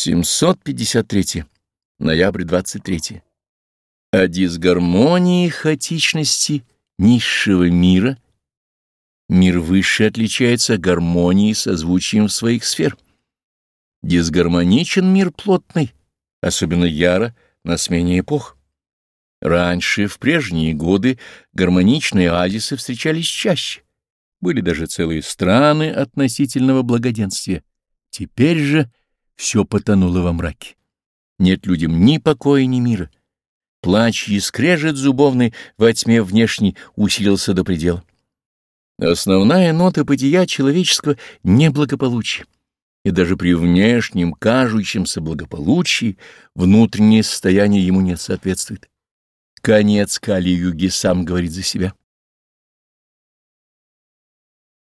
753. Ноябрь 23. О дисгармонии хаотичности низшего мира мир высший отличается гармонией созвучием своих сфер. Дисгармоничен мир плотный, особенно яро на смене эпох. Раньше, в прежние годы, гармоничные оазисы встречались чаще. Были даже целые страны относительного благоденствия. Теперь же все потонуло во мраке. Нет людям ни покоя, ни мира. Плач и скрежет зубовный во тьме внешней усилился до предела. Основная нота бытия человеческого — неблагополучие. И даже при внешнем кажущемся благополучии внутреннее состояние ему не соответствует. Конец Кали-юги сам говорит за себя.